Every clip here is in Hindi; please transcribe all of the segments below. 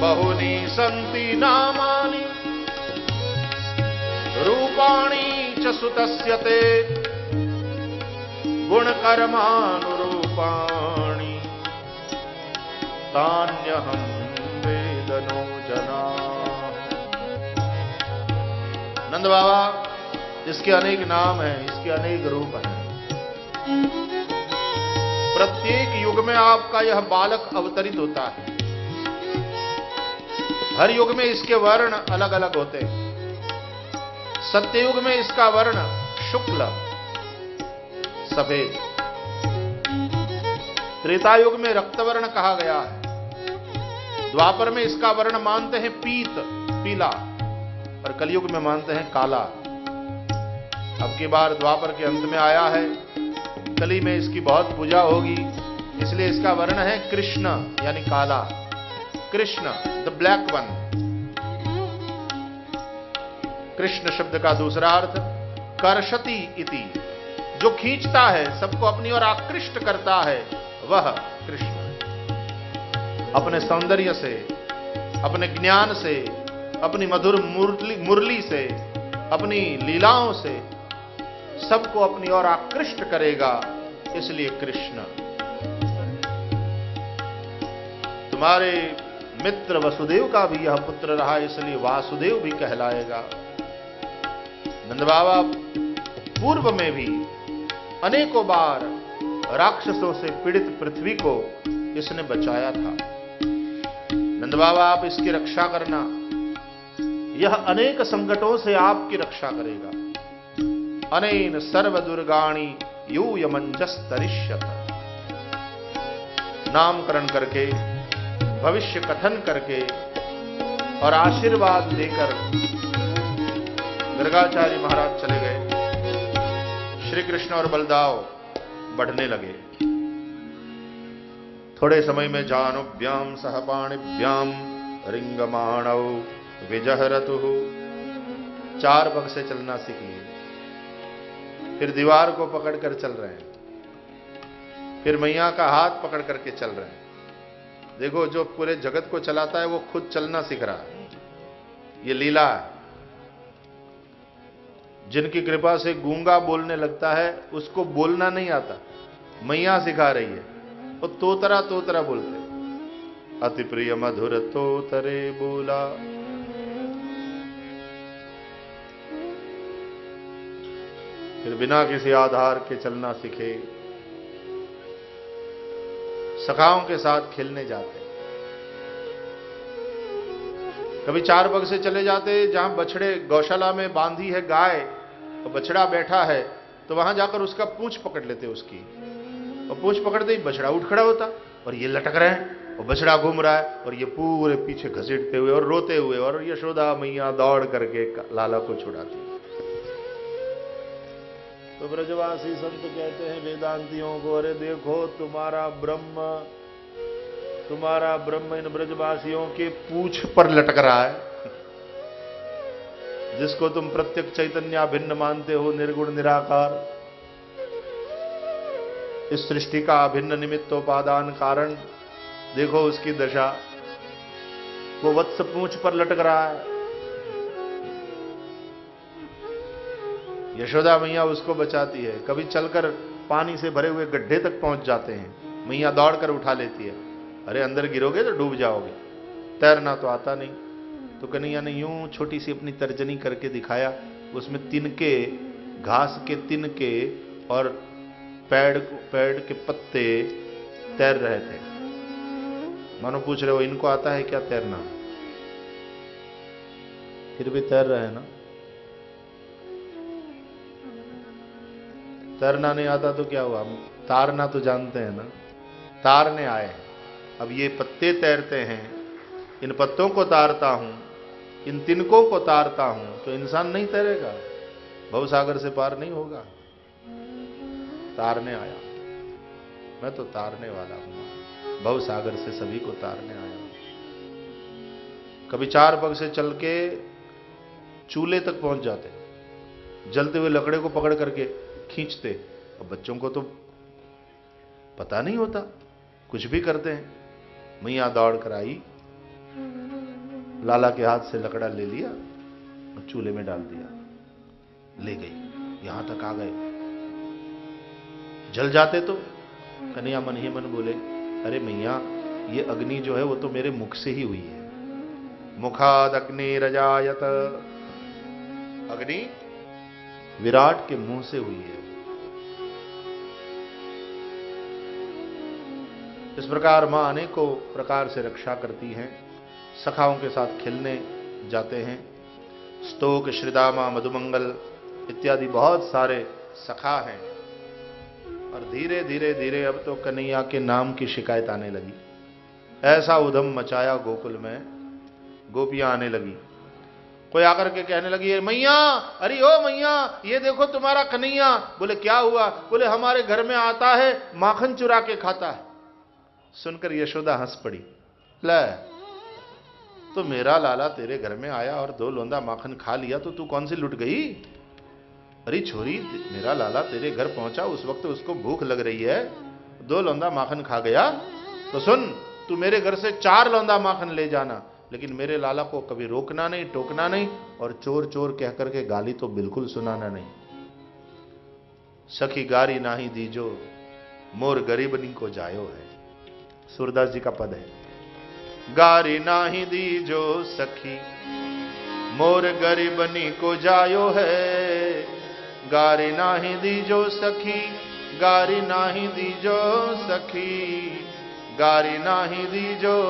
बहुनी सन्ति नामानि। रूपाणि च सुतस्य ते। गुणकर्मानुरूपाणि। वेदनो जना। नंद बाबा इसके अनेक नाम हैं, इसके अनेक रूप हैं। प्रत्येक युग में आपका यह बालक अवतरित होता है। हर युग में इसके वर्ण अलग अलग होते हैं। सत्ययुग में इसका वर्ण शुक्ल, सफ़ेद। त्रेता युग में रक्तवर्ण कहा गया है। द्वापर में इसका वर्ण मानते हैं पीत, पीला, और कलयुग में मानते हैं काला। अब की बार द्वापर के अंत में आया है। कली में इसकी बहुत पूजा होगी। इसलिए इसका वर्ण है कृष्ण, यानी काला। Krishna the black one Krishna शब्द का दूसरा अर्थ, कर्षति इति। जो खींचता है, सबको अपनी ओर आकृष्ट करता है, वह कृष्ण। अपने सौंदर्य से, अपने ज्ञान से, अपनी मधुर मुरली मुरली से, अपनी लीलाओं से, सबको अपनी ओर आकृष्ट करेगा। इसलिए कृष्ण। तुम्हारे मित्र वसुदेव का भी यह पुत्र रहा, इसलिए वासुदेव भी कहलाएगा। नंद बाबा पूर्व में भी अनेकों बार राक्षसों से पीड़ित पृथ्वी को इसने बचाया था। नंद बाबा आप इसकी रक्षा करना। यह अनेक संकटों से आपकी रक्षा करेगा। अनेन सर्व दुर्गाणी तरिष्यत नामकरण करके, भविष्य कथन करके और आशीर्वाद देकर दुर्गाचार्य महाराज चले गए। श्री कृष्ण और बलदाव बढ़ने लगे। थोड़े समय में जानुभ्याम सह पाणिभ्याम रिंगमाणव विजहरतु। चार पग से चलना सीख लिए। फिर दीवार को पकड़कर चल रहे हैं। फिर मैया का हाथ पकड़ करके चल रहे हैं। देखो, जो पूरे जगत को चलाता है, वो खुद चलना सीख रहा है। ये लीला है। जिनकी कृपा से गूँगा बोलने लगता है, उसको बोलना नहीं आता। मैया सिखा रही है। वो तोतरा तोतरा बोलते अति प्रिय मधुर तोतरे बोला। फिर बिना किसी आधार के चलना सीखे। सखाओं के साथ खेलने जाते। कभी चार बग से चले जाते, जहाँ बछड़े गौशाला में बांधी है गाय तो बछड़ा बैठा है तो वहाँ जाकर उसका पूंछ पकड़ लेते उसकी। और पूंछ पकड़ते ही बछड़ा उठ खड़ा होता, और ये लटक रहे हैं, और बछड़ा घूम रहा है, और ये पूरे पीछे घसीटते हुए, और रोते हुए, और यशोदा मैया दौड़ करके लाला को छुड़ाती। तो ब्रजवासी संत कहते हैं, वेदांतियों को, अरे देखो, तुम्हारा ब्रह्म तुम्हारा ब्रह्म इन ब्रजवासियों के पूछ पर लटक रहा है। जिसको तुम प्रत्यक्ष चैतन्य भिन्न मानते हो, निर्गुण, निराकार, इस सृष्टि का अभिन्न निमित्तोपादान कारण, देखो उसकी दशा, वो वत्स पूछ पर लटक रहा है। यशोदा मैया उसको बचाती है। कभी चलकर पानी से भरे हुए गड्ढे तक पहुँच जाते हैं। मैया दौड़कर उठा लेती है। अरे, अंदर गिरोगे तो डूब जाओगे। तैरना तो आता नहीं। तो कन्हैया ने यूँ छोटी सी अपनी तर्जनी करके दिखाया। उसमें तिनके, घास के तिनके और पेड़ पेड़ के पत्ते तैर रहे थे। मानो पूछ रहे हो, इनको आता है क्या तैरना? फिर भी तैर रहे हैं ना? तैरना नहीं आता तो क्या हुआ? हम तारना तो जानते हैं ना। तारने आए हैं। अब ये पत्ते तैरते हैं। इन पत्तों को तारता हूँ, इन तिनकों को तारता हूँ तो इंसान नहीं तैरेगा। भवसागर से पार नहीं होगा। तारने आया। मैं तो तारने वाला हूँ। भव सागर से सभी को तारने आया हूँ। कभी चार पग से चल के चूल्हे तक पहुँच जाते जलते हुए लकड़े को पकड़ करके खींचते। और बच्चों को तो पता नहीं होता। कुछ भी करते हैं। मैया दौड़ कर आई। लाला के हाथ से लकड़ा ले लिया और चूल्हे में डाल दिया। ले गई। यहाँ तक आ गए। जल जाते तो? कन्या मन ही मन बोले, अरे मैया, ये अग्नि जो है वो तो मेरे मुख से ही हुई है। मुखाद अग्नि रजायत। अग्नि? विराट के मुँह से हुई है। इस प्रकार माँ अनेकों प्रकार से रक्षा करती हैं, सखाओं के साथ खेलने जाते हैं, स्तोक, श्रीदामा, मधुमंगल इत्यादि बहुत सारे सखा हैं। और धीरे धीरे धीरे अब तो कन्हैया के नाम की शिकायत आने लगी। ऐसा उधम मचाया गोकुल में, गोपियाँ आने लगी। कोई आकर के कहने लगी मैया, अरे ओ मैया, ये देखो तुम्हारा कन्हैया। बोले, क्या हुआ? बोले, हमारे घर में आता है, माखन चुरा के खाता है। सुनकर यशोदा हंस पड़ी। ले तो मेरा लाला तेरे घर में आया और दो लोंदा माखन खा लिया तो तू कौन सी लुट गई? अरे छोरी, मेरा लाला तेरे घर पहुँचा, उस वक्त उसको भूख लग रही है। दो लौंदा माखन खा गया। तो सुन, तू मेरे घर से चार लौंदा माखन ले जाना। लेकिन मेरे लाला को कभी रोकना नहीं, टोकना नहीं और चोर चोर कह करके गाली तो बिल्कुल सुनाना नहीं। सखी गारी ना नाही दीजो, मोर गरीबनी को जायो है। सूरदास जी का पद है। गारी ना नाही दीजो, सखी, मोर गरीबनी को जायो है। गारी ना नाही दीजो, सखी, गारी ना नाही दीजो, सखी, गारी ना नाही दीजो,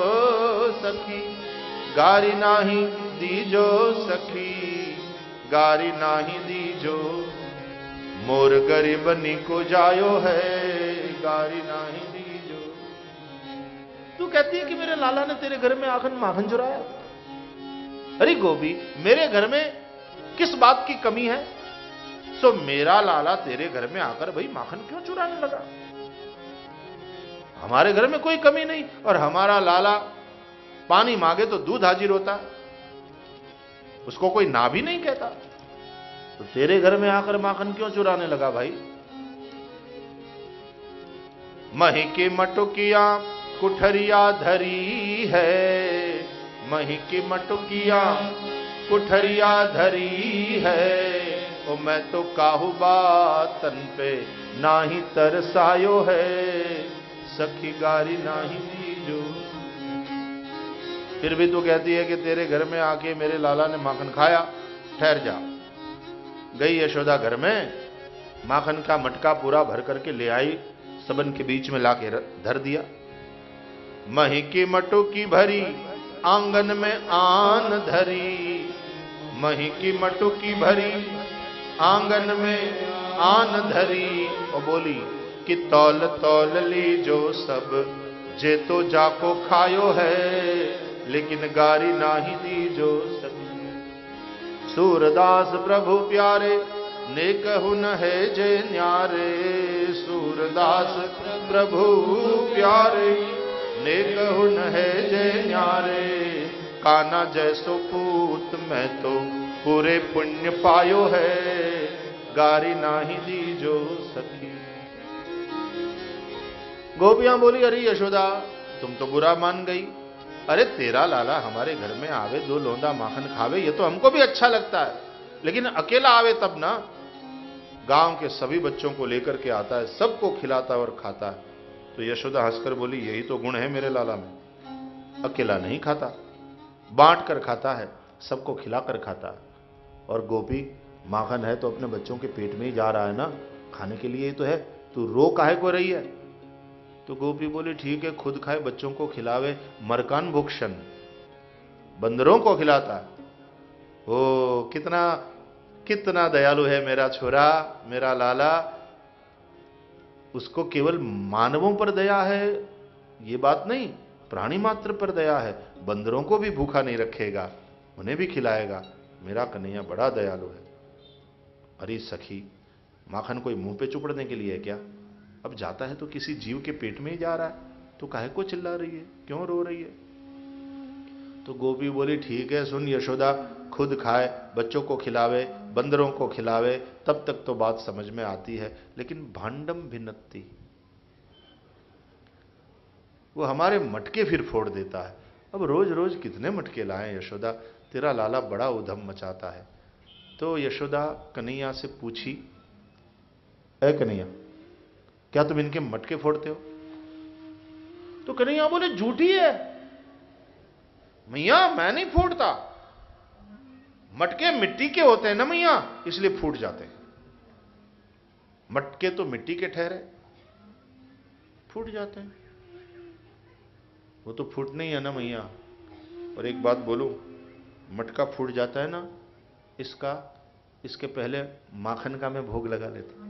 सखी। गारी नाही दीजो सखी, गारी नाही दीजो। मोर गरीबनी को जायो है, गारी नाही दीजो। तू कहती है कि मेरे लाला ने तेरे घर में आखन माखन चुराया? अरे गोभी मेरे घर में किस बात की कमी है? सो मेरा लाला तेरे घर में आकर भाई माखन क्यों चुराने लगा? हमारे घर में कोई कमी नहीं और हमारा लाला पानी मांगे तो दूध हाजिर होता। उसको कोई ना भी नहीं कहता। तो तेरे घर में आकर माखन क्यों चुराने लगा भाई? मही की मटुकिया कुठरिया धरी है। मही की मटुकिया कुठरिया धरी है। ओ, मैं तो काहू बातन पे ना ही तरसायो है। सखी गारी ना ही फिर भी तू कहती है कि तेरे घर में आके मेरे लाला ने माखन खाया, ठहर जा। गई यशोदा घर में, माखन का मटका पूरा भर करके ले आई, सबन के बीच में लाके धर दिया। मही की मटो की भरी, आँगन में आन धरी। मही की मटो की भरी, आँगन में आन धरी। और बोली, कि तौल तौल ली जो सब, जे तो जाको खायो है लेकिन गारी नाही दी जो सब सूरदास प्रभु प्यारे ने कहु न है जे न्यारे। सूरदास प्रभु प्यारे ने कहु न है जे न्यारे। काना जैसो पूत मैं तो पूरे पुण्य पायो है। गारी नाही दी जो सखी। गोपियाँ बोली, अरे यशोदा, तुम तो बुरा मान गई। अरे तेरा लाला हमारे घर में आवे, दो लोंदा माखन खावे, ये तो हमको भी अच्छा लगता है। लेकिन अकेला आवे तब ना? गाँव के सभी बच्चों को लेकर के आता है, सबको खिलाता और खाता है। तो यशोदा हंसकर बोली, यही तो गुण है मेरे लाला में। अकेला नहीं खाता। बांट कर खाता है, सबको खिलाकर खाता है। और गोपी, माखन है तो अपने बच्चों के पेट में ही जा रहा है ना? खाने के लिए ही तो है। तू रो काहे को रही है? तो गोपी बोली, ठीक है, खुद खाए, बच्चों को खिलावे, मरकान भुक्षण। बंदरों को खिलाता। ओ, कितना कितना दयालु है मेरा छोरा, मेरा लाला। उसको केवल मानवों पर दया है, ये बात नहीं, प्राणी मात्र पर दया है। बंदरों को भी भूखा नहीं रखेगा, उन्हें भी खिलाएगा। मेरा कन्हैया बड़ा दयालु है। अरे सखी, माखन कोई मुँह पे चुपड़ने के लिए है क्या? अब जाता है तो किसी जीव के पेट में ही जा रहा है। तो काहे को चिल्ला रही है? क्यों रो रही है? तो गोपी बोली, ठीक है, सुन यशोदा, खुद खाए, बच्चों को खिलावे, बंदरों को खिलावे, तब तक तो बात समझ में आती है। लेकिन भांडम भिन्नति, वो हमारे मटके फिर फोड़ देता है। अब रोज रोज कितने मटके लाए यशोदा? तेरा लाला बड़ा उधम मचाता है। तो यशोदा कन्हैया से पूछी है कन्हैया क्या तुम इनके मटके फोड़ते हो? तो कन्हैया बोले झूठी है। मैया, मैं नहीं फोड़ता। मटके मिट्टी के होते हैं ना मैया, इसलिए फूट जाते हैं। मटके तो मिट्टी के ठहरे, फूट जाते हैं। वो तो फूटने ही है ना मैया। और एक बात बोलूँ, मटका फूट जाता है ना, इसका, इसके पहले माखन का मैं भोग लगा लेता